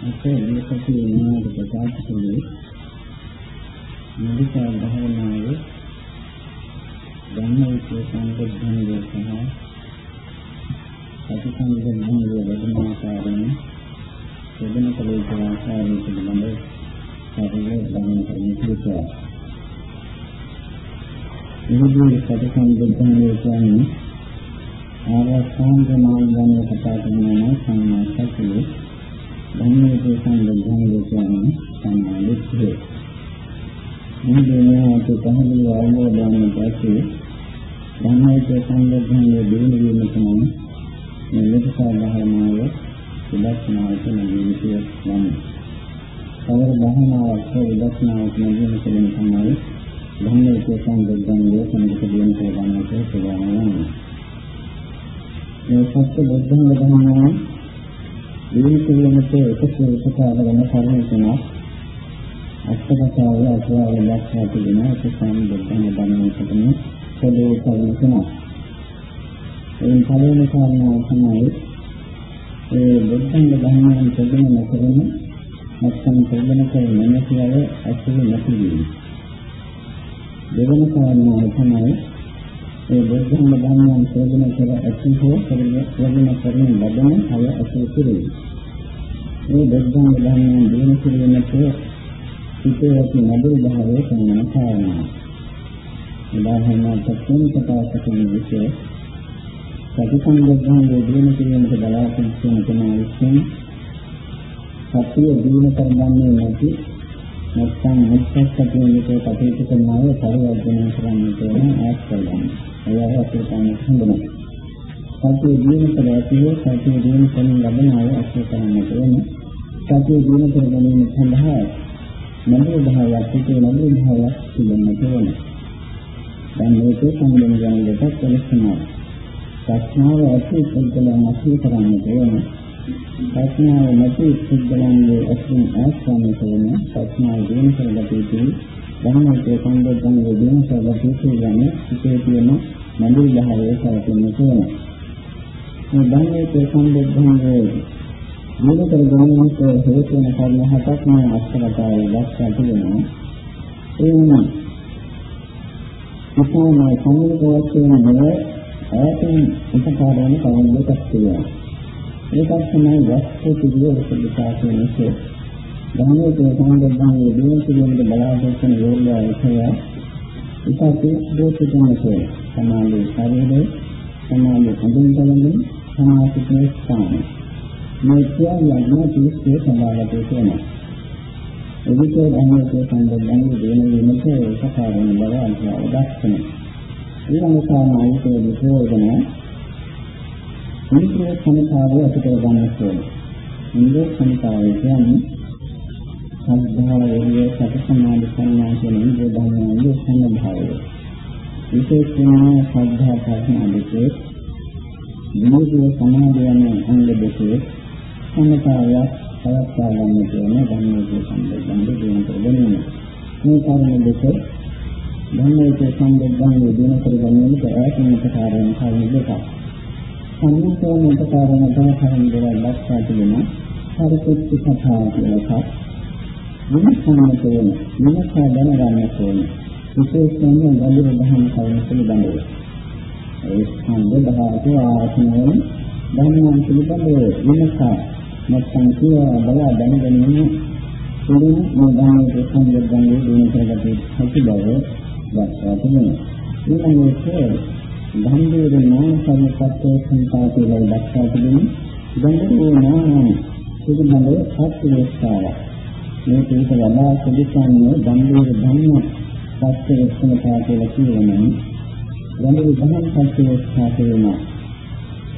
අපේ මේකේ ඉන්නවට ප්‍රකාශ කළේ මුදිතා භාවනාවේ ධම්මවිචේ සංගුද්ධංගය සහ සතිසංගුද්ධංගය වදනාකාරයෙන් දෙදෙන කලේ ආකාරයෙන් පිළිබඳ සාධුවේ ධම්ම කරන්නේ කියලා. ඉදිරි සතිසංගුද්ධංගය කියන්නේ ආරස්සාන්ත නාමයන් කතා කරනවා සංඥා සතියේ ධම්මයේ සංගුද්ධංගය කියන්නේ සංඥා දිට්ඨිය. මේ දෙනාට පහළ අවබෝධයන් පස්සේ ධම්මයේ සංගුද්ධංගය දිනු වීම තමයි මේ විදසා භාවනාව විදර්ශනාවට නැගෙන්නේ යන්නේ. සමහර භාවනාවක් විදර්ශනාවක් නැගෙන්න කියන තමයි ධම්මයේ සංගුද්ධංගය සම්පූර්ණ දිනු කරගන්නට පුළුවන් වෙනවා. මේ සත්‍ය බුද්ධංග ධර්මයන් දීනිකීමට එකතු උපකාර වන කරුණු තුනක් අෂ්ටකතාවල අසවාල දක්වා තිබෙන එක සම්බුද්ධංග ධර්මයන් පොදේ කරුණු තුනක්. එයින් පළවෙනි කාරණාව තමයි ඒ බුද්ධංග ධර්මයන් පොදේ නොකරන නැත්නම් පොදේ කරන නැතිව අසුරු නැති වීම. දෙවන කාරණාව තමයි ඒ බුද්ධම ධර්මයන් ප්‍රයෝජන කර ඇති හෝ ප්‍රයෝජන කරන ලබන අය අසුතුරුයි. මේ බුද්ධම ධර්මයන් දිනු කිරීමට සිටේ ඇති නබුල් භාවයේ සම්මත කාරණා. උදාහරණයක් තුන් ප්‍රකාශ කරන විෂය සතිසංගතයේ දිනු කිරීමට බලාපොරොත්තු වන කෙනා විසින් සතිය දිනු කරගන්නේ නැති නැත්නම් මුක්තත්වයෙන් කටයුතු කරන අය පරිවර්තනය කරන්නට ඕන ඈත් කරගන්න. ඒ අවශ්‍ය තමයි හඳුනන. සතිය දිනු කර ඇතිව සතිය දිනු කරන ලබන අය අවශ්‍ය කරන්නට ඕන. සතිය දිනු කර ගැනීම සඳහා නබු භාවයක් පිටේ නබු භාවයක් තිබෙන්නට ඕන. දැන් මේක සම්බන්ධ යන දෙකක් වෙනස්නවා. ප්‍රශ්නාව ඇති පුද්ගලයන් අසු කරන්නට ඕන. ප්‍රඥාව නැති සිද්ධාන්තයේ අසින් ආස්වාමයේ කරන ප්‍රඥාව දින කරගත යුතුයි. ධර්මයේ සම්බන්ධයෙන් දින කරගත යුතුයි යන්නේ සිටේ තියෙන මඳුල් භාවයේ සැලකෙන්න ඕන. මේ ධර්මයේ සම්බන්ධයෙන් දින කරගන්නට හේතු වෙන කර්ම හතක් මම අස්කලතාවේ දැක්සා තිබෙනවා. ඒ වුණා අපෝමයි සම්මුඛ වශයෙන් නෙව ඈතින් උපකාර වන කවුරුද තියෙනවා. ඒකත් තමයි වස්තු පිළිවෙල සුදුසා කියන්නේ. ධර්මයේ සම්බන්ධයෙන් දින පිළිවෙලට බලාපොරොත්තු වන යෝග්‍ය විෂය ඉතාලි දෝෂිතනසේ සමාධි ශරීරයේ සමාධි අඳුන්කලමින් සමාධියේ ස්ථාන. මේ කියන්නේ යඥ සමාගත වෙනවා. එවිට ධර්මයේ සම්බන්ධයෙන් දින විමස සකාරණ බව අන්තිම දක්වන. ඊළඟ සාමායිකයේ විශේෂණ ඉන්ද්‍රිය සමතාවය අපිට ගන්න ඕනේ. ඉන්ද්‍රිය සමතාවය කියන්නේ සද්ධා වේය සති සමාධි සංඥා කියන ඉන්ද්‍රිය ධර්මයන්ගේ සමභාවය. විශේෂයෙන්ම සද්ධා ප්‍රඥා දෙකේ විමුක්තිය සමාධිය යන අංග දෙකේ සමතාවය පවත්වා ගන්න කියන ධර්මයේ සම්බන්ධයෙන් දින කරගන්න. මේ කාරණා දෙක ධර්මයේ සම්බන්ධයෙන් දින කරගන්නට ඈතින් ප්‍රකාරයෙන් කරුණු දෙකක්. සම්මුතයෙන් උපකාරණ කරන දේවල් දක්වා තිබෙන පරිපූර්ණ කතාව කියලා එකක්. විමසන්නට ඕන. විමසා දැනගන්නට ඕන. විශේෂයෙන්ම ගැඹුරු දහම් කරුණු පිළිබඳව. ඒ ස්කන්ධ ධාතු ආත්මයෙන් ධර්මයන් පිළිබඳව විමසා නැත්නම් කියලා බලා දැනගැනීම තුළින් මේ ධර්මයේ සංයෝගයන් දිනු කරගත හැකි බව දක්වා තිබෙනවා. ඊළඟට ගම්බීර ඥාන සම්පත්තේ සංපාතේ දක්වා තිබෙන ගම්බීර ඥාන පිළිබඳව සත්‍යෝස්තාව මේ පිළිස වඩා සුදුසන්නේ ගම්බීර ධම්ම සත්‍යෝස්තාව කියලා කියනනම් ගම්බීර ධම්ම සත්‍යෝස්තාව කියනවා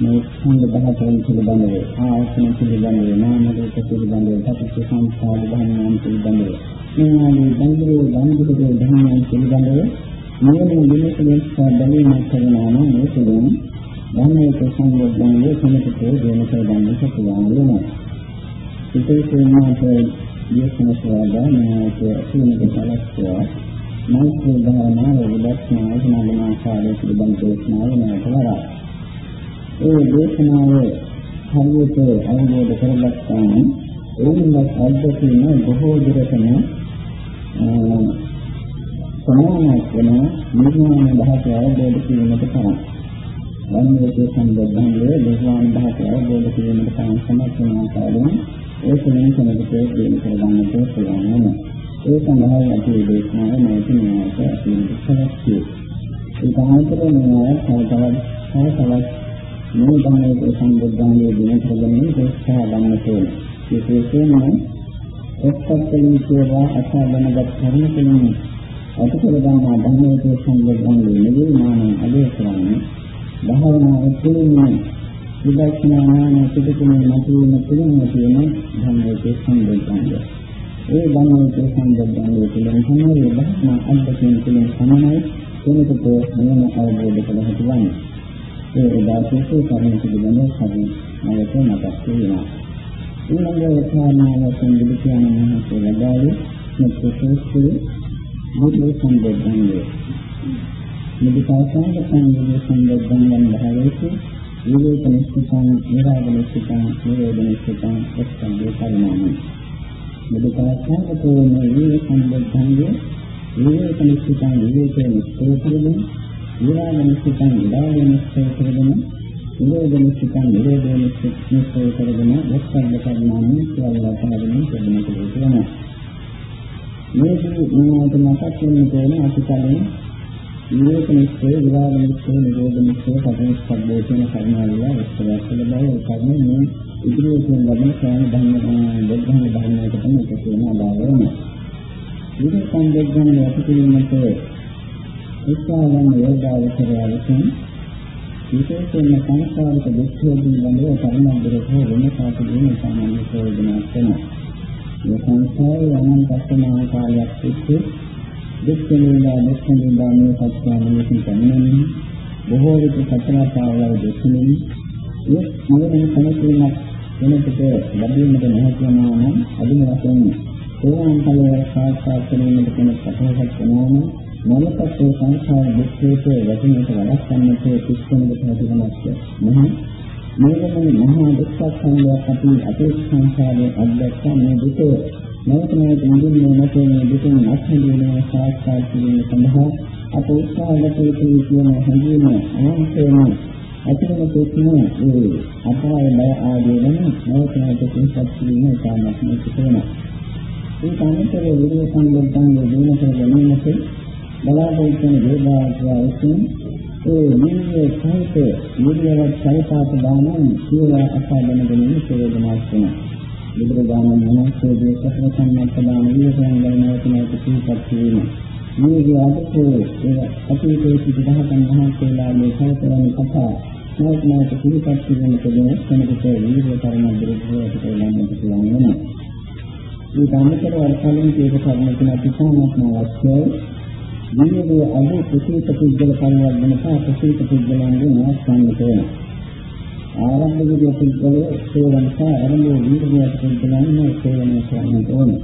මේ සංඝ දහතරන් පිළිබඳව ආයතන පිළිබඳව නාම රූප පිළිබඳව සත්‍ය සංස්කාර ධර්මයන් පිළිබඳව මේ ආදී ගම්බීර ගම්බීර ධර්මයන් පිළිබඳව නියමයෙන් දිනකලස් බැලීමක් කරනවා නම් මේ තුළින් ධර්මයේ සංයෝගයන්ගේ සමතේ දෙන කරගන්නට පුළුවන් වෙනවා. විශේෂයෙන්ම අපේ දේශනසවාදා නායක අසුනික සලස්වා මෛත්‍රී භාවනාව විදර්ශනා සමාධිමාකාරයේ පිළිබඳ දේශනාව නැවතවරා. ඒ දේශනාව හරියට අවබෝධ කරගත්තාම ඒනින්වත් අද්දකින බොහෝ දුරටම සමානක් වෙන නිර්වාණ ධාතය අවබෝධ කිරීමට තරම්. වන්දේ සම්බන්ධයේ නිර්වාණ ධාතය අවබෝධ කිරීමට තරම් සමර්ථ වන ආකාරයෙන් ඒ කෙනෙක් කෙනෙකුට දෙන්න කරගන්නට පුළුවන් වෙනවා. ඒ සඳහා අපි දේශනාව නැති න්‍යායක අපිට සලස්තියි. ඒ කාන්තරේ න්‍යාය තව තවත් තව තවත් මේ ධර්මයේ සම්බුද්ධාංගයේ දින කරගන්නේ උත්සාහ ගන්න ඕනේ. විශේෂයෙන්ම එක්කත්ලින් කියවා අසාධනගත කරුණු කෙනෙක් අතකර ගන්නා ධර්මයේ සම්බුද්ධාංගයේ නෙවෙයි මාන අධේ කරන්නේ. භාවනාව තුළින් විදර්ශනා ඥාන පිටුතුනේ මතුවෙන තුළින් තියෙන ධර්මයේ සම්බුද්ධාංගය. ඒ ධර්මයේ සම්බන්ධයෙන් කියන හැම වෙලාවම අද්දකින් කියන සමානයි කෙනෙකුට නියම අවබෝධ කළ හැකි වන්නේ. ඒ උදාසීසු කරුණු පිළිබඳව හරි නැවත මතක් වෙනවා. ඊළඟ කාරණාව සම්බුදු කියන මහත්ය ලබාවේ මෙත්තුසු බුදු සම්බන්ධයෙන් මෙදිකාසංග සංයෝග සම්බන්ධයෙන් භාවයේ විවේක නිස්සකං නිරාග නිස්සකං නිරෝධ නිස්සකං එක්සංගේ පරිණාමයි මෙදකලස්සාවතෝ මේ සම්බුද්ධංගේ විවේක නිශ්චිතං විවේකේ නිශ්චය කරගෙන විරාග නිශ්චිතං විරාග නිශ්චය කරගෙන නිරෝධ නිශ්චිතං නිරෝධ නිශ්චය කරගෙන වස්සංග කර්මාවෙන් කියලා පාදමින් දෙන්නට වෙනවා. මේකේ මොනවද මතක් වෙන්නේ අපි කලින් විවේක නිශ්චය විරාග නිශ්චය නිරෝධ නිශ්චය පදේ සම්බෝධන කරනවා විස්තර කළ බව ඒ කර්මයේ මේ ඉදිරියෙන් ලැබෙන සෑම ධර්ම බුද්ධහම ධර්මයකට තමයි කියන ආදායම. විදේ සංයෝජන යටිකිරීමට උත්සාහයන් යෝගාවචරය විසින් විශේෂයෙන්ම සංස්කාරික දුක්ඛයෙන් වලේ පරිණාමදරක වෙන කාටදීම සාමාන්‍ය ප්‍රයෝජනයක් වෙනවා. මේ සංස්කාරය යමන් පස්සනා කාලයක් තිස්සේ දුක්ඛේලා දුක්ඛේලා මේ පස්සනාවෙන් කියන්නේ බොහෝ විට සතරපාවල දෙකෙනින් ඒ මොනින් සමතුලිතව කෙනෙකුට ලැබීමට නොහැකි වුණා නම් අදින වශයෙන් සෝවාන් ඵලය සාක්ෂාත් කිරීමට කෙනෙක් සතහසක් වෙනවා නම් මොනකත් ඒ සංසාර දුක්ඛයට වැටෙන්නට වළක්වන්නට කිසිමකට හැකියාවක් නැහැ. මේකම මහා දුක්ඛ සංයයක් අපි අපේ සංසාරයේ අත්දැක්කා මේ දුක නැවත නැවත මුදින්නේ නැතේ මේ දුකෙන් අත්හැරීම සාක්ෂාත් කිරීම සඳහා අප උත්සාහ ගත යුතු කියන හැඟීම අනන්තේම ඇතිවන තෙක්ම ඒ අපාය බය ආදී වෙන නැවතනට කිසිත් කිරීම ඉතාමත් මුචිත වෙනවා. ඒ කාමතර විරේ සම්බන්ධයෙන් දින කර ගැනීමට බලාපොරොත්තු වන දේවාචාරයෙන් ඒ නිවිය සහිත නිවියවත් සල්පාත දානන් කියලා අසාධන ගැනීම ප්‍රයෝජනවත් වෙනවා. බුදුරජාණන් වහන්සේ දේශනා සම්මත දාන වියසන් ගණනාවට නැති කිසිත් කිරීම. මේ විදිහට ඒ අතීතයේ සිට දහතන් වහන්සේලාගේ කල්පනා කතා නැවත නැවත පිළිපත් කිරීමකදී කෙනෙකුට වීර්ය තරම දුරට ලැබෙන්නට පුළුවන් වෙනවා. මේ ධර්මතර වර්තමාන කීක කර්ම තුන පිටාමත්ම අවශ්‍යයි. වීර්යයේ අදු කුසීත පුද්ගල පරිවර්තන සහ කුසීත පුද්ගලයන්ගේ නාස්කන්න වෙනවා. ආරම්භකදී පුද්ගලයේ සේවන සහ ආරම්භයේ වීර්යයේ පුද්ගලයන්ගේ සේවනය කරන්න ඕනේ.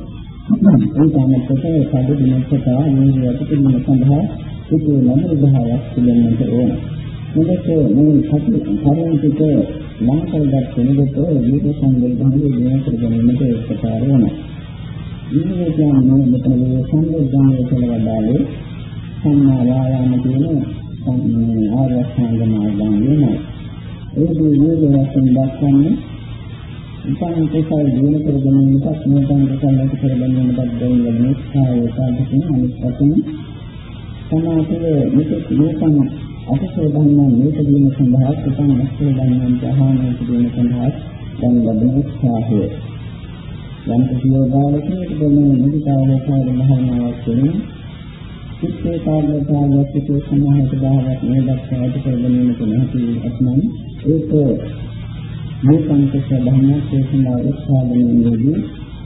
ඒ තමයි පොතේ සාදු දිනකට වීර්යය පිළිබඳ සඳහා සිටු නම් විභාගයක් පිළිගන්නට ඕනේ. මොකද මේ සති පරිණතික ලංකවදත් කෙනෙකුට විවිධ සංවේදනයේ දිනන කර ගැනීමට උපකාර වෙනවා. මේ කියන්නේ මෙතන මේ සංවේදනයේ කියලා වදාළේ සම්මා වායාම කියන ආරක්ෂාංග මාර්ගය වෙනවා. ඒ විදිහේ වශයෙන් දක්වන්නේ ඉතින් ඒකයි දිනන කර ගැනීමට මොකක්ද කරන්න කර ගැනීමට දෙන්න ලැබෙන සායය සාධකින් අනිත් පැත්තෙන් සමාජයේ මේක මේකම අකුසල ධර්මයන් මේකදීම සඳහා සුතං අකුසල ධර්මයන් ප්‍රහාණය කිරීම සඳහා දැන් ලැබෙන උත්සාහය. යම් කිසියෝදාලකේ දෙන්නේ මුදිතාවේ කාර්ය මහානාවක් වෙන සිත්තේ කාර්යතාවයක් සිටු සමාහිත බාහයක් මේ දක්වා ඇති කර ගැනීමට නැති අත්නම් ඒක මේ සංකේත ධර්මයක් ඒ සඳහා උත්සාහ ගැනීමේදී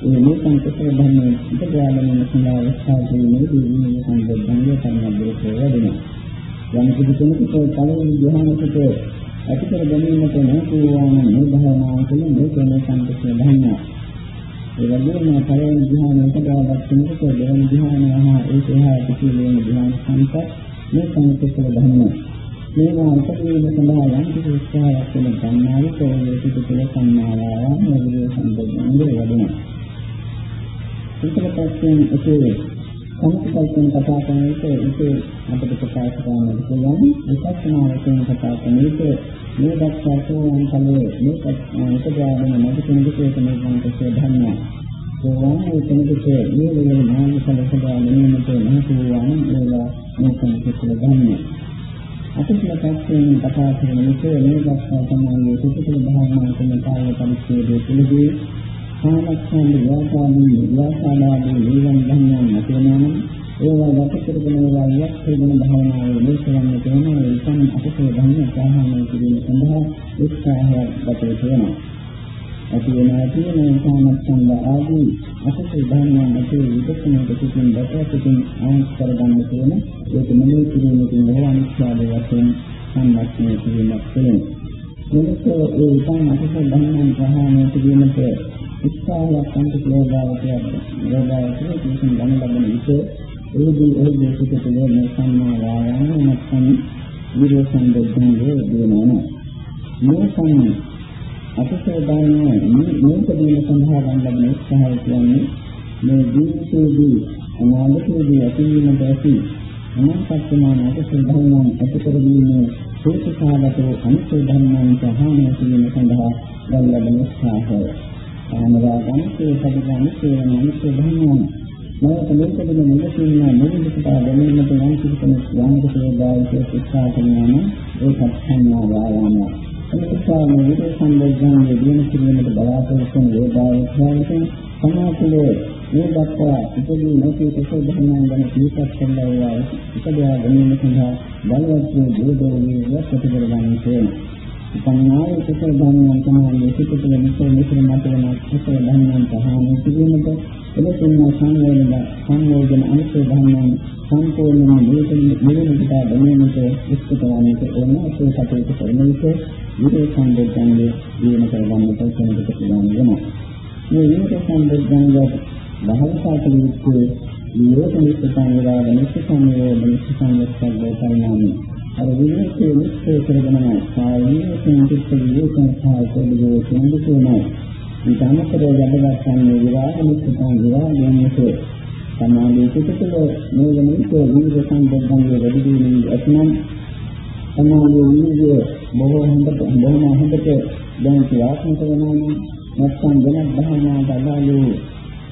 ඒ මේ සංකේත ධර්මයේ ඉදගාමන සඳහා උත්සාහ ගැනීමේදී මේ සංකල්පණය තමයි දෙකේ යම් කිසි කෙනෙකුට පළවෙනි ධ්‍යානකට ඇති කර ගැනීමට නොකෝවාම මේ භාවනාව තුළ මේ කෙන සංකේත ධර්ම. ඒ වගේම පළවෙනි ධ්‍යානයට දාගත් කෙනෙකුට දෙවන ධ්‍යානය හා ඒක එහා පිටිලෙන ධ්‍යාන සංකේත මේ සංකේත ධර්ම. මේවා උපදීන සඳහා යම් කිසි උත්සාහයක් වෙන ගන්නාවේ කොහොමද පිටුපිට සම්මාලාව මොළයේ සම්බන්ධයෙන් වැඩෙනවා. ඊට පස්සේ ඒකේ සම්පූර්ණ කතා කරන විට ඒකේ අපිට ප්‍රකාශ කරන්න පුළුවන් විපස්සනා වශයෙන් කතා කරන විට මේ දක්වා සෝවාන් ඵලයේ මේ උපදාගෙන නැති කෙනෙකුට තමයි මොකද ධර්මය. සෝවාන් කෙනෙකුට මේ වෙලේ නාම ඵල සදා ගැනීමට නැති වූවන් ඒවා මේ කෙනෙකුට ධර්මය. අපිට පැත්තෙන් කතා කරන විට මේ දක්වා තමයි සුපිතල භාවනා කරන කාය පරිච්ඡේදයේ තුලදී සාමච්ඡන්ද යාපාදී යාසානාදී නිවන් ධර්මයන් නැතිවෙනම ඒවා වට කරගෙන ඒවා යක් හේතුන භාවනාවේ මුල්කරන්න තියෙන ඒ සම් අපේ ධර්ම සාහනය කිරීම සඳහා උත්සාහයක් ගත වෙනවා. ඇති වෙනා තියෙන සාමච්ඡන්ද ආදී අපේ ධර්මයන් නැති විදර්ශනා දෙකකින් දැකපිටින් ආයත් කරගන්න තියෙන ඒක මෙලෙස කිරීමකින් ලෝක අනිත්‍යද වශයෙන් සම්මස්නය කිරීමක් වෙනවා. මෙලෙස ඒ සම් අපේ ධර්මයන් සාහනය කිරීමට උත්සාහයක් සම්පූර්ණ යෝගාවචරය යෝගාවචරය කිසිම ගමන ලබන විට එහිදී එහිදී සිටතේ මේ සම්මා වායාම නැත්නම් විරෝ සම්බුද්ධංගේ දෙනවා මේ සම්මා අපසේ දාන්නේ මේක දීම සඳහා ගන්න ලබන උත්සාහය කියන්නේ මේ ජීවිතයේදී අනාගතයේදී ඇතිවීමට ඇති අනාත්මමාන අපසේ ධර්මයන් ඇතිකරගීමේ හේතුකාලතෝ අනිත්‍ය ධර්මයන් සහාය කිරීම සඳහා ගන්න ලබන උත්සාහය. ආනවාදන් සේකදගන් සේවන අනිත්‍ය ධර්මයන් මේක මේකද මෙලෙසින් නිරුද්ධ දැනීමට යම් කිසි කෙනෙක් යම්කිසි දායකයෙක් උත්සාහ කරනවා ඒකත් සංඥා වායාම එනිසා මේ විදේ සම්බෝධනයේ දින කිරීමට බලාපොරොත්තු වන යෝගාවචරයෙන් සමාපලේ මේ දක්වා ඉතිරි නැති කුසල ධර්මයන් ගැන පිළිපත් කළා වූ ඉපදවා ගැනීම සඳහා බලවත් වූ දෝදෝලී වස්තු කරගන්න ඕනේ සංඥාවේ කුසල ධර්මයන් තමයි සිතට මෙතන මෙතන මත වෙන කුසල ධර්මයන් පහම කිරීමට එලෙසින් සංවේදන සංවේදන අනිත්‍ය ධර්මයන් සම්පූර්ණයෙන්ම නිරතන නිරතට දැනීමට ඉස්කතවන්නට ඕන ඒ කටයුතු කරන විට විරේ සම්බුද්ධංගේ ජීවන කරගන්නට කෙනෙකුට පුළුවන් වෙනවා. මේ විරේ සම්බුද්ධංගය බහවසාකල යුත්තේ නිරෝධනිස්සතන් වේලා වෙනස් සංයෝජන සංයුක්තව පරිණාමය අර විනෝදයේ නිශ්චය කරගෙන සායනීය සංකීර්ණ විවේචන සාහිත්‍යයේ සම්බුතුනයි. ඊට අමතරව යටගත් සම්මේ විරාග නිස්සතන් විරාගයන්සේ සමාධි පිටකල මේ වෙනිතේ විවිධ සම්බන්ධයන් වැඩිවීමේ ඇතනම් සමාධි විවිධ බොහෝ හොඳට බොහොම හොඳට දැන් ක්‍රියාත්මක වෙනවා නම් නැත්නම් වෙනත් භාවනාවට අදාළ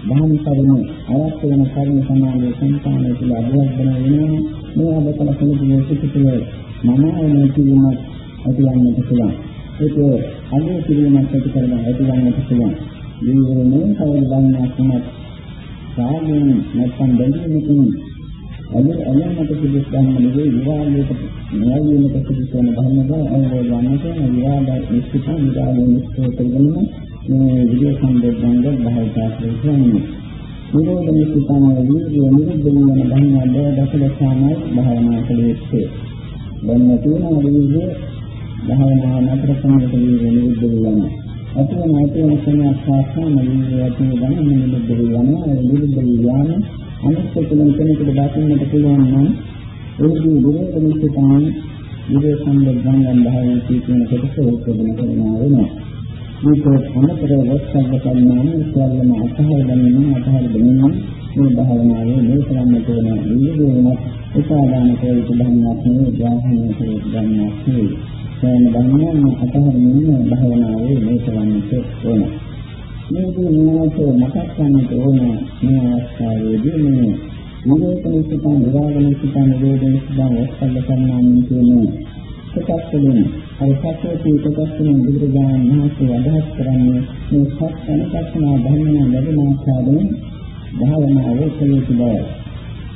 දහම් කරුණු අවශ්‍ය වෙන කරුණු සමාජයේ සංස්කාරය තුළ අභිවර්ධන වෙනවා මේ අදකල කෙනෙකුගේ සිිතේ මම මේ කිරීමක් ඇතිවන්නට පුළුවන් ඒක අගේ කිරීමක් ඇති කරගෙන ඇතිවන්නට පුළුවන් ජීවනයේ කවද ගන්නක් සාගයෙන් නැත්නම් බැඳීමකින් අද අයමත පිළිස් ගන්න නෙවෙයි විවාදයකට න්‍යායීමක පිළිසන බහනක අවබෝධ වන්නට විවාද නිශ්චිත විවාද නිශ්චය කරගන්න මේ විදිය සම්බන්ධව භාවිතා කරන්නේ. නිරෝධනයේ සිතාන වීර්ය නිරුද්ධ වෙන ධර්ම දසලසාමයි භාවනා කළේ. දැන් තියෙන වීර්ය භාවනා නතර කරනකොට වීර්ය නිරුද්ධ වෙනවා. අතන නැතිව සංඥා සාසන වීර්ය ඇති වෙන නිරුද්ධ වෙනවා. ඒ නිරුද්ධ විඥාන අනිත් කෙනෙක් කෙනෙකුට දකින්නට පුළුවන් නම් ඒකේ නිරෝධනයේ සිතාන විදේ සම්බන්ධයෙන් භාවනා කියන කොටස උත්පන්න කරනවා වෙනවා. මේක අමතර වස්තව කල්මාන සියල්ලම අතහර ගැනීම අතහර ගැනීම මේ භාවනාවේ මේ කරන්න තියෙන විදිහේම උපාදාන කෝලිත ධර්මයක් නෙවෙයි ධ්‍යානය කෝලිත ධර්මයක් නෙවෙයි. සෑම ධර්මයක්ම අතහරින්න භාවනාවේ මේ කරන්නට ඕන මේකේ නියමතෝ මතක් ගන්නට ඕන මේ අවස්ථාවේදී මේ නිරෝධන සිතන විරාගන සිතන නිරෝධන සිතන වස්තව කල්මාන කියන කොටස් වලින් අර සත්‍යයේ කොටස් වලින් බුදුරජාණන් වහන්සේ අදහස් කරන්නේ මේ සත්‍ය අනුකම්පනා ධර්මයන් ලැබෙන ආකාරයෙන් භාවනාවේ කලේතු බව.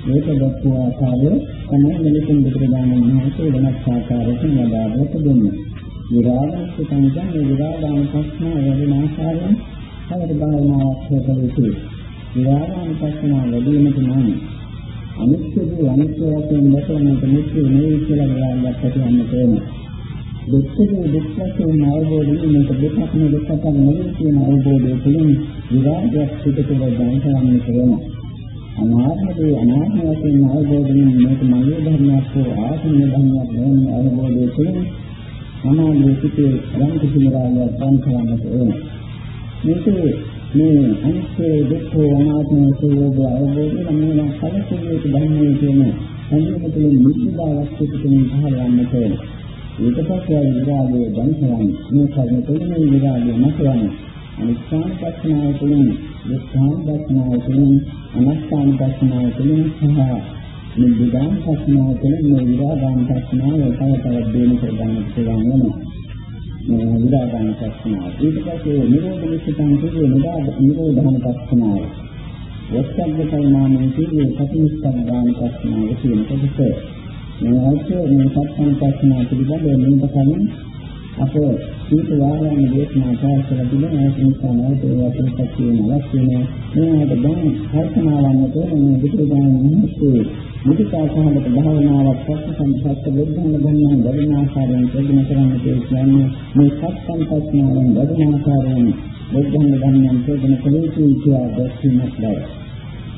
මේක දක්වා ආකාරයේ තමයි මෙලෙසින් බුදුරජාණන් වහන්සේ වෙනස් ආකාරයකින් වදාළා දෙන්නේ. විරාගස්ස සංඥා මේ විරාගාන ප්‍රශ්න වැඩෙන ආකාරයෙන් තවද භාවනාවක් කළ යුතුයි. විරාගාන ප්‍රශ්න වැඩිවීමට නම් අනිත්‍යදී අනිත්‍ය වශයෙන් දැකීමට මුක්ති නෙවෙයි කියලා බලන්නත් කියන්න තේරෙනවා. දුක්ඛේ දුක් වශයෙන් අවබෝධයෙන් මේක දෙකක් නෙවෙයි නෙවෙයි කියන අවබෝධය තුළින් විරාගයක් පිටතට දැන කරන්න තේරෙනවා. අනාත්මදී අනාත්ම වශයෙන් අවබෝධයෙන් මේක මගේ ධර්මයක් හෝ ආත්ම ධර්මයක් නෙවෙයි අවබෝධය තුළින් සමාධියේ සිටේ රං කිසිම රාගයක් දැන කරන්න තේරෙනවා. මේක මේ අනිත්‍ය දුක්ඛ අනාත්ම ස්වභාවය අවබෝධ කරගන්න කලකිරීමේ ධර්මයේ කියන සංයම තුළින් නිසිදාවක් සිටින පහළවන්නට ඕන. ඊට පස්සේ විරාගය දැනසරන්නේ මේ කර්ම තුළින් විරාගය නැසවන්නේ. අනිත්‍යන දක්ෂනාව තුළින් දුක්ඛාන දක්ෂනාව තුළින් අනාත්මාන දක්ෂනාව තුළින් සහ නිබ්බිදාන දක්ෂනාව තුළින් මේ විරාගාන දක්ෂනාව තව තවත් දිනු කරගන්න පුළුවන් වෙනවා. මේ විරාගාන දක්ෂනාව. ඊට පස්සේ නිරෝධ නිසිතං කියන්නේ නිරෝධාන දක්ෂනාව. වස්සග්ග පරිණාමයේ කියන්නේ සතිනිස්සග්ගාන දක්ෂනාව කියන කොටස. මේ අවශ්‍ය මේ සත්සං දක්ෂනාව පිළිබඳව මෙන්න කලින් අප සීත වාරයන් දේශනා කරලා තිබෙන ඒ නිසා නැවත ඒ වගේ කියන අවශ්‍ය නැහැ. මේකට දැන් කල්පනාවන්නට මේ විද්‍යාඥයන් මිනිස්සු මුදිතා සහගත භාවනාවක් පස්ස සංසත් බුද්ධංග ගන්නා වැඩින ආකාරයෙන් ප්‍රගුණ කරන්න කියන්නේ මේ සත්සං පස්නාවෙන් වැඩින ආකාරයෙන් බුද්ධංග ගන්නා ප්‍රගුණ කලේ කියලා දැක්වීමක් ලයි.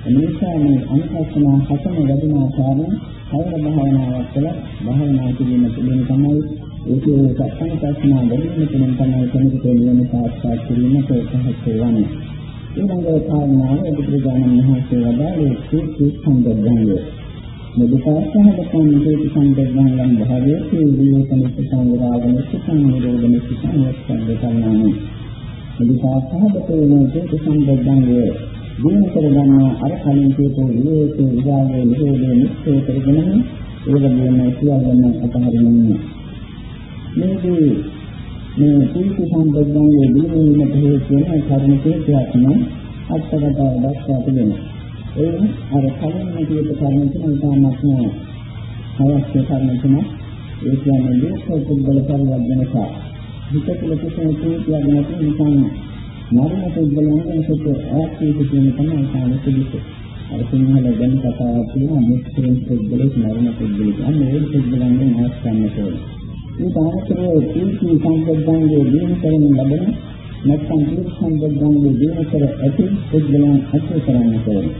එනිසා මේ අනුශාසනා හතම වැඩින ආකාරයෙන් කවර භාවනාවක් කළා භාවනා කිරීම තුළින් තමයි ඒකේ සත්‍යන ප්‍රශ්නා ගැනීම තුළින් තමයි කෙනෙකුට නිවන සාක්ෂාත් කිරීමට උත්සාහ කරන්නේ. ඊළඟ කාරණාව බුදුරජාණන් වහන්සේ වදාළේ සීති සම්බන්ධය. මෙදිකාසහගතන් මේක සම්බන්ධයන් භාවයේ විවේකනික සංවරාගන සුඛං නිරෝධන සුඛං වස්සන්ද කරනානි. මෙදිකාසහගතේ මේක සම්බන්ධයන් දින කරගන්නා අර කලින් කියපු විවේක විභාගයේ නිරෝධය නිශ්චය කරගෙන ඒ වගේම සියල්ලම අතහරින්න. මේකේ මේ සීති සම්බන්ධයේ දිනුවීමට හේතු වෙන කරුණු කීපයක් නම් අත්කඩට දක්වා තිබෙනවා. ඒ අර කලින් කියපු කරුණු තුන ඉතාමත් අවශ්‍ය කරුණු තුන ඒ කියන්නේ ලෝක පුද්ගල පරිවර්තනක හිත තුළ කිසිම කීපයක් නැති නිසා මරණ පුද්ගලයන්ගෙන් සුත ආත්මීය කියන තමයි කාලෙ පිළිසෙ. අර සිංහල දැන් කතාවක් තියෙනවා මුස්ලිම් පුද්ගලෙක් මරණ පුද්ගලෙක්. අන්න ඒ පුද්ගලයන්ගෙන් ආස් ගන්න ඕනේ. මේ තාමතරෝ කීකී සංකල්පයන්ගේ දිනු කරමින් ලබන නැත්නම් කීකී සංකල්පයන්ගේ දිනු කර ඇති පුද්ගලයන් අත්ව කරන්න ඕනේ.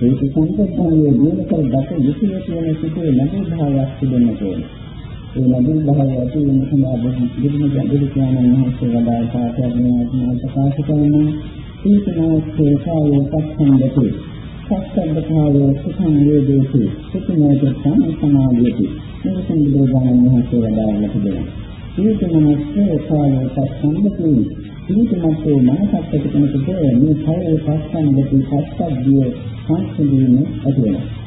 ඒ සංකල්පයන්ගේ දිනු කර දක යුතුය කියන සිටේ ලැබෙන භාවයක් තිබෙන්න ඕනේ. ඒ ලැබෙන භාවය ඇති වෙන සඳහා බුදුන් වහන්සේ වදාළ පාඨයන්ගෙන් ප්‍රකාශ කරන සීතනාස්සේ කායෝ පස්සන්දති සස්සබ්බතාවෝ සුඛං වේදේති සුඛමෝදත්තං සමාධියති මේක සම්බුදුරජාණන් වහන්සේ වදාළා තිබෙනවා සීතනාස්සේ කායෝ පස්සන්දති සීතනාස්සේ මනසත් කෙනෙකුට මේ කායෝ පස්සන්දති සස්සබ්බිය සංසිඳීම ඇති වෙනවා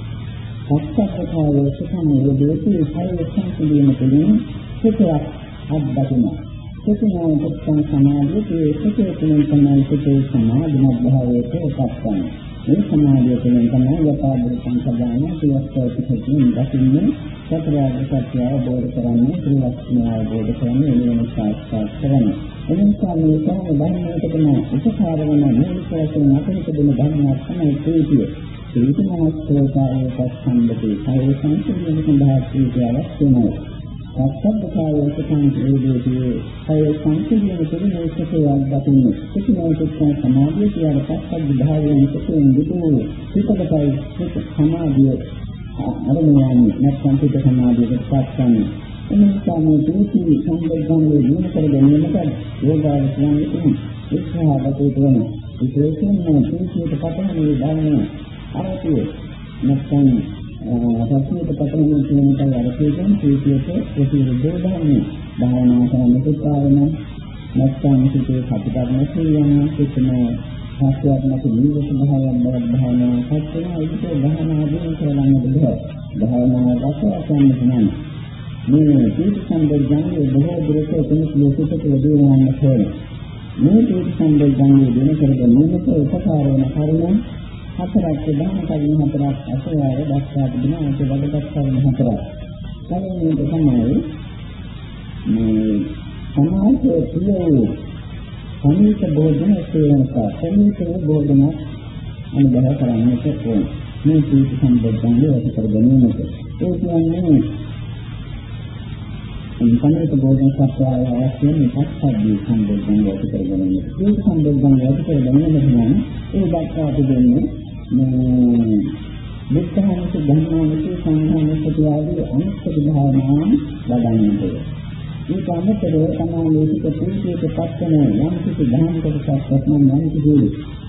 පස්සක්කතාවෝ සුඛං වේදේති සෛව සංසිඳීම තුළින් සුඛයක් අත්දකිනවා. සුඛනා පුත්තං සමාධියේ සුඛේ තුළින් තමයි සුඛේ සමාධිමත් භාවයට පත්වන්නේ. මේ සමාධිය තුළින් තමයි යථාභූත සංසදාන සියස්ත පිටින් දකින්නේ සතරාග සත්‍ය අවබෝධ කරන්නේ ත්‍රිලක්ෂණ අවබෝධ කරන්නේ එළියන සාක්ෂාත් කරන්නේ. එනිසා මේ සෑම ධර්මයකටම උපකාර වන මූලික වශයෙන් අපිට දෙන ධර්මයක් තමයි ප්‍රීතිය. සීතමාස්ත්‍රකාරය පස්සම්බති කාය සංසිඳන සඳහා ප්‍රීතියක් වෙනවා. සත්‍යපකාරය සංසිඳීදී කාය සංසිඳන තුළින් ඒකකයක් දකින්න. කිසිම සමාධිය කියන පස්සක් භාවයෙන් සිටින් දුතු සිතකයි සිත සමාධිය අරමුණානි නැත්නම් සිත සමාධියට පස්සන්නේ. එනිසා මේ දුති සම්බන්ධයෙන් දින කර ගැනීමට යෝගාවචරයෙන් උත්සාහවත් වෙනවා. විශේෂයෙන්ම සීතියට පටන් මේ ධර්මයේ අරතිය නැත්නම් රසීත පතරමින් කියන කල් අරතියෙන් ප්‍රීතියට ප්‍රතිවිරුද්ධ ධර්මයි. භාවනා කරන්න පුතාවන නැත්නම් සිතේ සතිපට්ඨාන කියන කිසිම සාස්ත්‍රයක් නැති නිවස භාවයක් බව භාවනා කරන විට භාවනා දින කරන්න බෑ. භාවනා රසයන් නැහැ. මේ තීත් සම්බන්ධයෙන් බොහෝ දුරට කෙනෙක් ලෝකෙට වැඩිවන්න ඕනේ. මේ තීත් සම්බන්ධයෙන් දින කරගෙන මේක උපකාර වෙන කරුණ හතරක් දාන කලින් හතරක් අසයාර දක්වා තිබෙනවා ඒක වඩපත් කලින් හතරක්. පළවෙනි එක තමයි මේ සමාජයේ ප්‍රිය සමීප භෝජන සේවනක සමීප භෝජන අනුභව කරන්නට ඕන. මේ කීටි සම්බන්ධයෙන් ඒක කරගන්නට. ඒ කියන්නේ සමීප භෝජන සත්‍යය අවශ්‍යම පස්සද්ධිය සම්බන්ධයෙන් ඒක කරගන්නට. මේ සම්බන්ධයෙන් ඒක කරගන්නට නම් ඒ දක්වා තිබෙන්නේ මේ විස්තරහස ධර්මානුසී සංඝානුසති ආදී අනිත්‍ය භාවනාවන් වඩන්නට. ඊට අමතරව තමයි මේක ප්‍රීතියට පත්වන යම් කිසි ධර්ම කොටසක් නම් යම් කිසි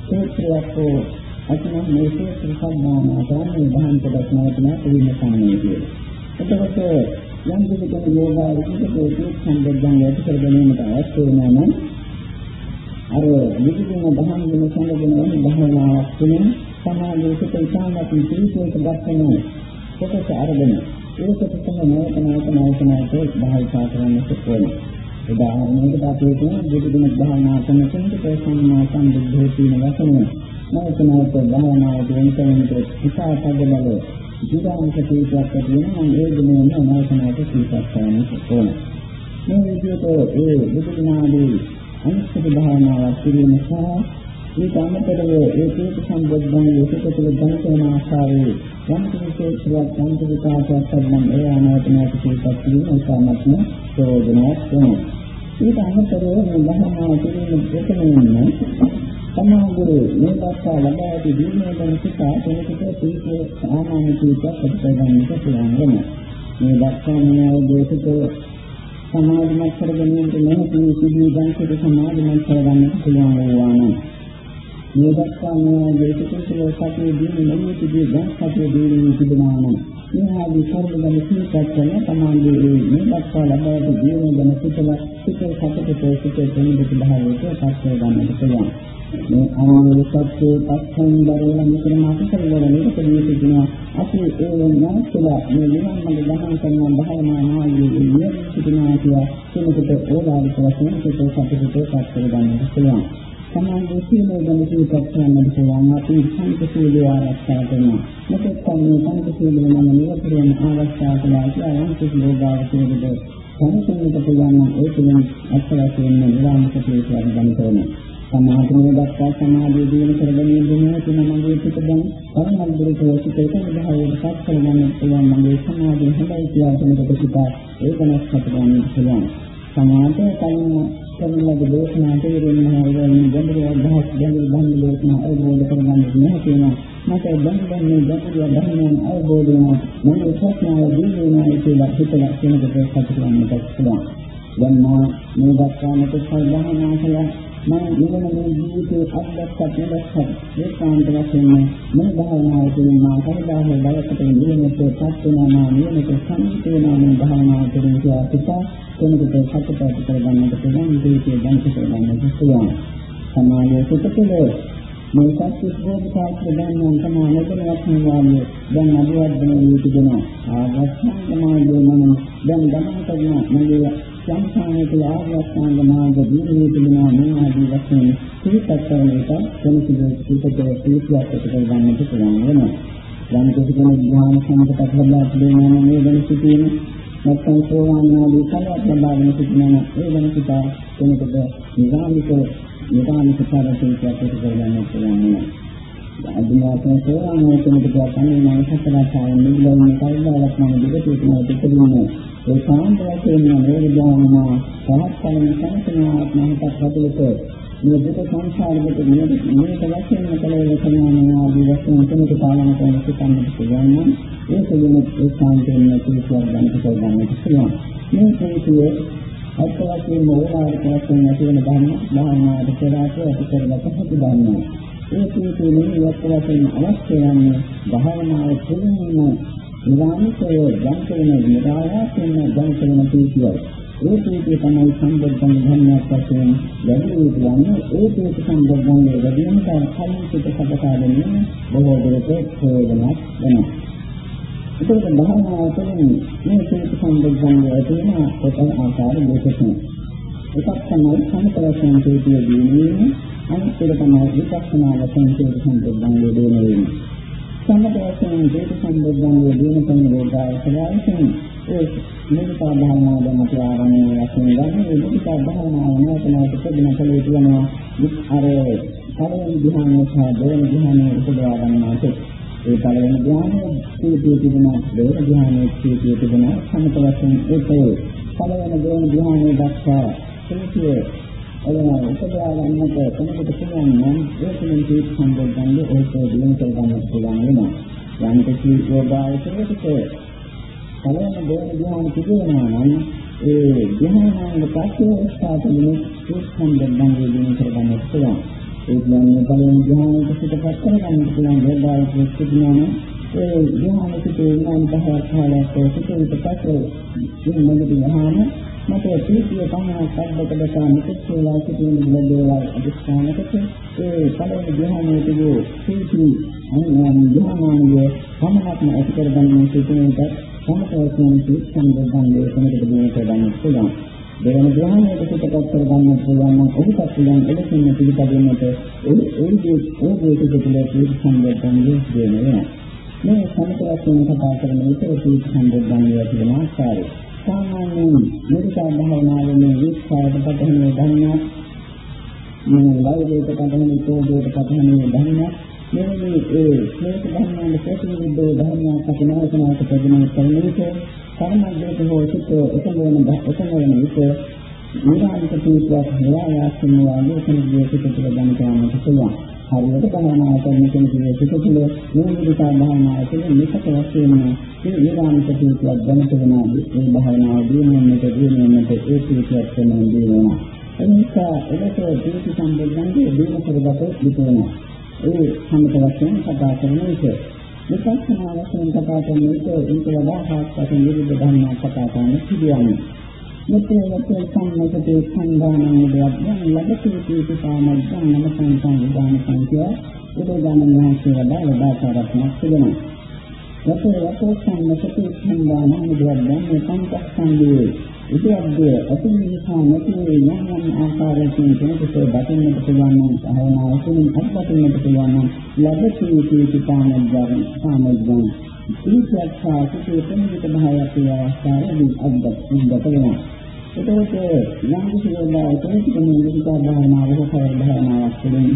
ක්ෂේත්‍රයක් හෝ අතන මේ ක්ෂේත්‍ර සම්මාන ගාමී ධර්ම කොටස් නැවතන පිළිම සම්මේ කියලා. එතකොට යම් කිසි කෙනෙකු යෝගාවචිත ප්‍රේතිය සම්බන්ධයෙන් ඇති කර ගැනීමට අවශ්‍ය වෙනවා නම් අර විදිහම දහම් වෙන සංගමන වෙන භාවනාවක් තුළින් සමාධියේ සිට ඉතාමත් පිළිසෙට දක්වන කොටස අරගෙන ඒකට තමයි නැවත නැවත නැවත නැවත භාවිතා කරන්න ඕනේ. උදාහරණයකට අපි කියන බුදුගුණ භාවනා කරන කෙනෙකුට සම්මා සම්බුද්ධෝ කියන වචනය නැවත නැවත භාවනාව දෙන්න කෙනෙකුට ඉතාපද බල ජීවාංශ කීපයක් ඇති වෙනවා ඒ දිනෙම නැවත නැවත කීපයක් කරන්න ඕනේ. මේ විදිහට ඒ බුදුගුණාදී අනිත්‍ය භාවනාවක් කිරීම සහ ඊට අමතරව ඒ තීත සම්බොධ්ධන් යොකටල ධනකන ආකාරයේ යම් කිසිසේක්ෂයක් යම් කිසිකාසයක් සම්බන්ධ ඒ අනාත්මයක් සිහිපත් කිරීම උසාමත්ම ප්‍රයෝජනවත් වෙනවා. ඊට අමතරව මේ භවනා කිරීම දෙකෙනින්ම සමාගුරු මේ දක්වා ලබා ඇති දීමේ ගැන සිතා කෙනෙකුට තීතේ සාමාන්‍ය කීපයක් ප්‍රතිපදන්නට පුළුවන් වෙනවා. මේ දක්වා මේ අවබෝධිත සමාධිමත් කරගැනීමට මෙහි සිදුවී ගන්න සමාධිමත් කරගන්නට පුළුවන් වෙනවා නම් මේ දක්වා මේ දේශකතුල සතිය දීන්නේ නැති තිබේ දැන් සතිය දීන්නේ තිබෙනවා නම් මේ ආදී කර්මවල සිහිපත් කරන සමාධියේ මේ දක්වා ලබාගත් ජීවන ගැන සිතලා සිතේ සතුටේ සිතේ දෙනිබුත් භාවයට පත් ගන්නට පුළුවන් මේ අනුමත සත්‍යයේ පස්සෙන් දරවන මෙතන මාතකල වල නිරතදී සිටිනවා අපි ඒ නැත්ලා මේ නිවන් මඟ දහම් කරන භාවනා මාර්ගයේ නියම සිටිනවා කියලා කෙනෙකුට ඕලාරික වශයෙන් සිතේ සතුටේ පත් ගන්නට පුළුවන් සමාජයේ සීලය ගැන සිතක් කරන්නට පුළුවන් අපි සංකේතීය ආරක්ෂා කරනවා. මොකද තමයි සංකේතීය නම් නිරතුරුවම ආරක්ෂා කළා කියලා යම් කිසි ලෝභාවකෙකුට සංකේතීය පුළුවන් නම් ඒ තුළින් අත්‍යවශ්‍යම නිරාමක ප්‍රේතයක් ගන්න ඕනේ. සමාධිය දක්වා සමාධිය දිනු කරගැනීම දුන්නේ තුන මගේ පිට දැන් පරමද්දරට වසිතේක විභාගයට පත් කරගන්න පුළුවන් මගේ සමාධිය හොඳයි කියලා කෙනෙකුට සිතා ඒක නැස්කට ගන්න පුළුවන්. සමාධිය කලින් කරන ලද දේශනා තේරෙන්නේ නැහැ ඒ ගැඹුරු අදහස් ගැඹුරු ධර්ම දේශනා අවබෝධ කරගන්න නැහැ කියනවා මට දැන් දැන් මේ ගැඹුරු ධර්මයන් අවබෝධ වෙනවා මම ප්‍රශ්නාව දීලා කියලා හිතලා කෙනෙකුට සතුටු වෙන්නට පුළුවන්. දැන් මා මේ දක්වාමට සල්දාහනා කළා. මම නිවන මේ ජීවිතයේ අත්දැක්කත් නැදක්කත් ඒකාන්ත වශයෙන් මේ භාවනාව තුළින් මා කවදාහම බලකට නිවනට පත් වෙනවා නිවනට සම්පූර්ණ වෙනවා මේ භාවනාව තුළින් කියලා පිටා කෙනෙකුට සතුට ඇති කරගන්නට පුළුවන් ජීවිතය දැනිට කරගන්නට පුළුවන්. සමාජයේ සිටතේ මේ සත්‍ය ස්වභාවතාවක දැනන තමයි නේදවත් නිවාලිය දැන් අභිවර්ධනය වී තිබෙනවා ආගස්ථාන සමාජයේ මම දැන් ගමන කරන මගේ සංසාරයේ ආර්යසංග මාර්ග දීර්ඝ තිබෙනවා මේ ආදී වශයෙන් පිළිපැත්තන එක කෙනෙකුගේ පිටතේ පිළිපැත්තට කරගන්නට පුළුවන් වෙනවා යම් කිසි කෙනෙක් ධ්‍යාන සම්පතක් ලබා තිබෙනවා නම් මේ වෙන සිටින නැත්නම් සෝවාන් ආදී ඵලයක් ලබාගෙන සිටිනවා ඒ වෙන සිතා කෙනෙකුට නිරාමික නිරාමික පාරමිතියක් ඇති කරගන්නට පුළුවන් වෙනවා අදිනාතන සෝවාන් කෙනෙකුට තමයි මම සතරාචාර්ය නිලෝම කල්ලාවක් මම දෙක තුනකට දෙකදිනේ ඒ සාන්ත වශයෙන් මේ විද්‍යාවනා සහත්කලින් සංසනාවක් නැහතක් හදලට මේ දුක සංසාරෙට මේ මේක වශයෙන් කලේ වචනාන ආදී වශයෙන් කෙනෙකු පාලන කරන සිතන්නට පුළුවන් නම් ඒ සුළුම ඒ සාන්තයෙන් පිළිතුරු ගන්නට පුළුවන් පුළුවන්. මේ කේතුවේ අත්වශයෙන් මොහොතාවට වශයෙන් නැති වෙන ධර්ම භාවනාවට කරාට ඇති කරගත හැකි ධර්ම ඒ කේතුවේ අත්වශයෙන් අවශ්‍ය යන්නේ භාවනාව තුළින්ම නිරාමිතය ජංකරණ නිරායාසයෙන් ජංකරණ පීතියයි. ඒ පීතිය තමයි සම්බුද්ධන් ධර්මයක් වශයෙන් ලැබෙන්නේ කියන්නේ ඒ පීති සම්බුද්ධන්ගේ වැඩිමකට කලින් සිට සබකා ගැනීම බොහෝ දුරට ප්‍රයෝජනවත් වෙනවා. ඒකත් භාවනාව තුළින් මේ පීති සම්බුද්ධන්ගේ තියෙන කොටන ආකාර දෙකකින් එකක් තමයි සම්පූර්ණ පීතිය දීමේ අනිත් එක තමයි විපස්සනා වශයෙන් පීති සම්බුද්ධන්ගේ දෙන්නේ. සම්මත වශයෙන් දේශ සම්බුද්ධන්ගේ දින කෙන රෝගාය සලයන් ඒ මේකා භාවනාව දැන් අපි ආරම්භ වශයෙන් ගන්න. ඒ මේකා භාවනාව නැවතනට ප්‍රතින කලේ කියනවා අර පළවෙනි ධ්‍යානය සහ දෙවෙනි ධ්‍යානය උපදවා ගන්නාට ඒ පළවෙනි ධ්‍යානය සීතිය තිබෙන දෙවෙනි ධ්‍යානයේ සීතිය තිබෙන සම්මත වශයෙන් ඒකේ පළවෙනි දෙවෙනි ධ්‍යානයේ දක්වා සීතිය එනවා උපදවා ගන්නට කෙනෙකුට පුළුවන් නම් ඒකෙන් තීත් සම්බන්ධන්නේ ඒක දිනු කර ගන්න පුළුවන් වෙනවා. යම් කිසි යෝගාවචරයකට පළවෙනි දෙවෙනි ධ්‍යාන තිබෙනවා නම් ඒ ධ්‍යානාංග පස්සේ ස්ථාපනයේ සම්බන්ධයෙන් දිනු කරගන්න පුළුවන්. ඒ කියන්නේ බලෙන් ධ්‍යානයට පිටපත් කරගන්න පුළුවන් වේදායක සිද්ධාන ඒ ධ්‍යානයට තේරුම් ගන්න කාලයක් සිටින පස්සේ මේ මොකද මට ප්‍රීතිය පහනක් අද්දකඩක නිකුත්ලා සිටින ලැබේවා අධිෂ්ඨානකට ඒ පළවෙනි ධ්‍යානයේ තිබූ ප්‍රීති අනුයම් ධ්‍යානාංගය පමණක්ම ඇති කරගන්න සිටිනට සමතෝෂණ සම්බන්ධයෙන් කොහොමද දිනක ගන්න පුළුවන්. දෙවන ධ්‍යානයට පිටපත් කරගන්න පුළුවන් නම් ඔහුට පුළුවන් එලෙසින්ම පිළිපදින්නට ඒ ඒ ඒ පිටුපිට ප්‍රීති සම්බන්ධයෙන් දෙනවා මේ සමතෝෂණ කතා කරන විට ප්‍රීති සම්බන්ධයෙන් කියන ආකාරය. සාමාන්‍යයෙන් මුදිතා භාවනාවේ විස්තරයට පදහනේ ධර්මයක් මේ ලෞකික පදහනේ තෝදේට පදහනේ ධර්මයක් මෙවැනි ඒ ශ්‍රේෂ්ඨ ධර්මයන් ප්‍රතිවිරුද්ධ ධර්මයක් අපි නැවතනාට ප්‍රතිමා කරන විට කර්මජ්ජයට හෝ සිත එකම වෙන එකම වෙන විට නිරාමික තීත්වයක් හොයාගෙන වාගේ කෙනෙකුගේ සිත තුළ දැන ගන්නට පුළුවන්. හරියට භාවනා කරන කෙනෙකුගේ සිත තුළ මේ විදිහට භාවනා කරන නිසක වශයෙන්ම මේ නිරාමික තීත්වයක් දැනට වෙනාදී මේ භාවනාව දිනුනොත් දිනුනොත් ඒ තීත්වයක් වෙනවා දිනනවා. එනිසා එලෙස දීති සම්බන්ධයෙන් දිනු කරගත යුතු වෙනවා. ඒ සම්මත වශයෙන් කතා කරන විට විපස්සනා වශයෙන් කතා කරන විට ඊට වඩා හාස්පසින් විවිධ ධර්ම කතා කරන්න සිදුවන්නේ. මෙතන වචන සම්මතයේ සංගානන දෙයක් යන ලබති කීති සාමද්දන් නම සංසං විදාන සංඛ්‍යා උදෝදාන මහසේව වඩා කාරණාවක් තිබෙනවා. යතෝ යතෝ සම්මතයේ සංගානන දෙයක් යන පංචස්කන්ධයේ ඉතිවද්ද අතිනිසා නැති යම් යම් ආකාරයකින් කෙනෙකුට දකින්නට පුළුවන් නම් සහනාවකින් අත්දකින්නට පුළුවන් නම් ලැබති කීති සාමද්දන් සාමද්දන් ඉතික්ෂා සිටේ පෙනිට භාවයක් ඒ අවස්ථාවේදී අද්දක් ඉන්නට වෙනවා එතකොට යම් කිසි වෙලාවක කෙනෙකුට විදිහා භාවනාවක කවර භාවනාවක් තුළින්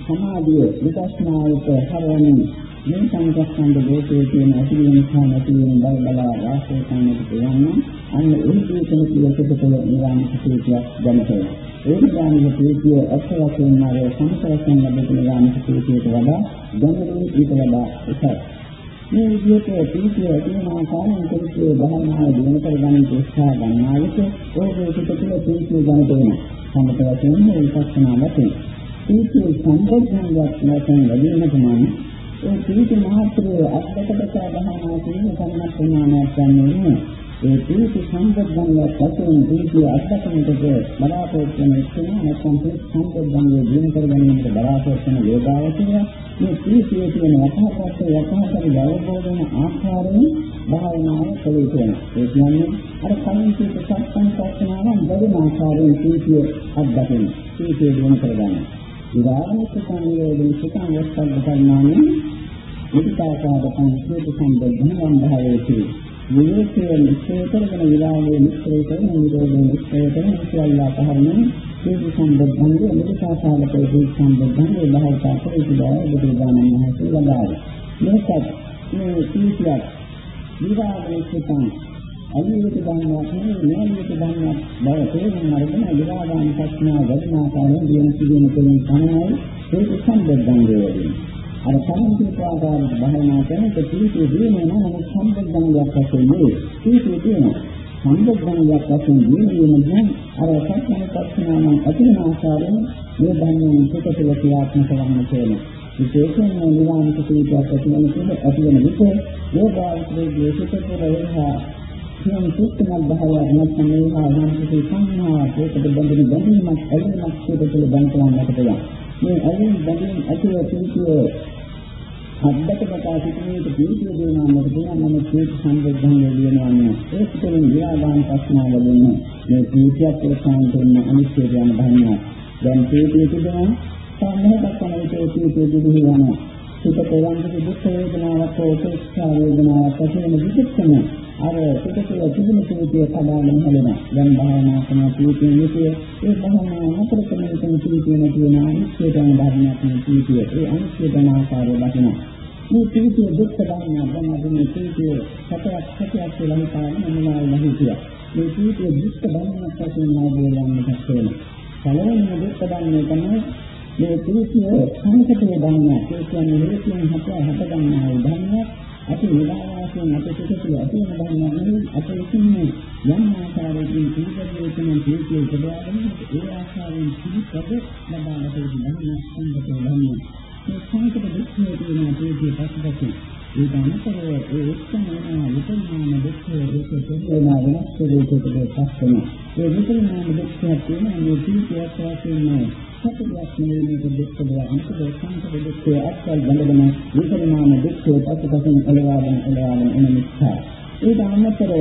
සමාධිය විපස්සනාවට හරවමින් මේ සංකප්පන්ද දෝෂයේ තියෙන ඇතිවීම සහ නැතිවීම බල බලා වාසය කරන්නට පුළුවන් අන්න ඒ කියන පිළිවෙතට නිරාම සිටියක් දැනතේ. ඒ නිරාම සිටිය අත්වශයෙන්ම ආරේ සංකල්පයන් ලැබෙන නිරාම සිටියට වඩා දැනුමින් ඊට වඩා එකයි. මේ විදිහට පිළිතිය ඇතිවන ආකාරයෙන් කෙනෙකුගේ භාවනාව දිනු කරගන්න උත්සාහ ගන්නා විට ඕකේ පිටුපිට පිළිතිය ගන්න වෙනවා. සම්මත වශයෙන් මේ විපස්සනා වශයෙන්. පිළිතිය සම්පූර්ණයක් නැත්නම් ලැබීමට නම් ඒ පිළිති මහත්කේ අත්දකපත බහනා කියන සම්මත ප්‍රමාණයක් ගන්නේ ඒ පිළිති සම්බන්ධංග පසුන් පිළිති අත්දකනකොට බලාපොරොත්තු වෙන ඉස්සෙන නැත්නම් සම්බන්ධංගය දිනු කර ගැනීමට බලාපොරොත්තු වෙන වේදාවතිය මේ පිළිතියේ තියෙන යථාර්ථය යථාර්ථය අවබෝධ වෙන ආකාරයෙන් භාවනාව කළ යුතුයි. ඒ කියන්නේ අර කලින් කියපු සත්සං සත්‍යනාවන් බැරි ආකාරයෙන් පිළිතිය අත්දකින්න. පිළිතිය දිනු කර ගන්න. විරාමික සංයෝගින සුඛං වස්සබ්බ කර්මාණි මුදිතාකාර පංචේත සම්බන්ධන වන්දහයේති විවේකයේ නිශ්චය කරගෙන විරාමයේ නිශ්චය කරන නිරෝධයේ නිශ්චය කරන සියල්ලා පහරමින් මේ සම්බන්ධන්නේ මුදිතාකාරක ඒ සම්බන්ධන්නේ බහල්තා පරිසුදාය බුදුදානන් වහන්සේ වදාළා මේකත් මේ සීතියක් විරාමයේ සුඛං අනිවිත ධර්මයක් නෙවෙයි නියමිත ධර්මයක් බව තේරුම් අරගෙන විරාගාන ප්‍රශ්නා වදිනාකාරයෙන් දින සිදුවන තුලින් තමයි ඒක සම්බන්ධංගය වෙන්නේ. අර සම්පූර්ණ භාවනා කරන ප්‍රතිපේ දිනේ නම් සම්බන්ධංගයක් වශයෙන් නෙවෙයි. ඒක තියෙනවා. සම්බන්ධංගයක් වශයෙන් දිනේ අර සත්‍යන ප්‍රශ්නාවන් අතින ආකාරයෙන් මේ ධර්මයෙන් පිටතල ක්‍රියාත්මක කරන්න තියෙනවා. විශේෂයෙන්ම නිවාමික සීලයක් ඇතිවන තුරු ඇතිවන විට මේ භාවිතයේ දේශිත පෙරෙහා කියන සුත්තමක් භාවයක් නැත්නම් මේවා යම් කිසි සංඥාවක් ඒකට බඳින බැඳීමක් ඇලීමක් පිටතට බඳින්නට පුළුවන්. මේ ඇලීම් බැඳීම් ඇතිව පිළිතුර අද්දකකට සිටිනේට පිළිතුර දෙනවා මොකද නම් මේක සම්බුද්ධංගය ලියනවා නේ. ඒක තුළින් විරාගාන ප්‍රශ්නාව වලින් මේ ප්‍රීතියක් ප්‍රසන්න කරන අනිත්‍ය යන ධර්මය. දැන් ප්‍රීතිය තිබෙනවා සම්මෝහයක් කරන විට ප්‍රීතිය දුරු වෙනවා. සිත පෙරන්දි දුක් වේදනාවක් හෝ උපේක්ෂා වේදනාවක් ඇති වෙන විදිහටම අර පිටකේ තිබුණු කීතිය සදාගෙන හැලෙනවා. දැන් භාවනා කරන කීතිය විදිය ඒ භාවනා නතර කරන විට කීතිය නැති වෙන අනිත්‍යයන් ධර්මයක් නේ කීතිය. ඒ අනිත්‍ය ධන ආකාරය දකිනවා. මේ කීතිය දුක් ධර්මයක් දැන් අපි මේ කීතිය සතරක් සත්‍යයක් කියලා හිතාගෙන මොනවායි නැහැ කිය. මේ කීතිය දුක් ධර්මයක් වශයෙන් නාමයෙන් වෙනවා. පළවෙනිම දුක් ධර්මය තමයි මේ කීතිය සංකතේ ධර්මයක්. ඒ කියන්නේ හේතුන් හත හට ගන්නා ධර්මයක්. අපි නිදාවාසයෙන් අපේ සිත තුළ ඇති වෙන ධර්මයන් නෙවෙයි. අපේ ඉන්නේ යම් ආකාරයකින් පිළිපදින තුන පිළිපදින උපදවාගෙන ඒ ආකාරයෙන් පිළිපද ලබාගත යුතු ධර්ම සම්බතෝ ධර්ම මේ සංකත දුක්ඛය කියන තේජී පසුපසින් ඒ ධනතරව ඒ එක්කමනා විපරිණාම දුක්ඛය ඒක තේරෙනා වෙනස් ස්වරූපයකට පස්සම ඒ විපරිණාම දුක්ඛය කියන මේ තීත්‍යයක් වශයෙන් සතරක් නෙවෙයි මේක දුක්ඛ දෙයක් අනිත් සංකත දුක්ඛය අත්කල් බඳගෙන විපරිණාම දුක්ඛය පසුපසින් එළවාගෙන එළවාගෙන එන මිත්‍යා ඒ ධනතරව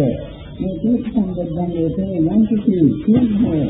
මේ තීත්‍ය සම්බන්ධයෙන් යම් කිසි කියන්නේ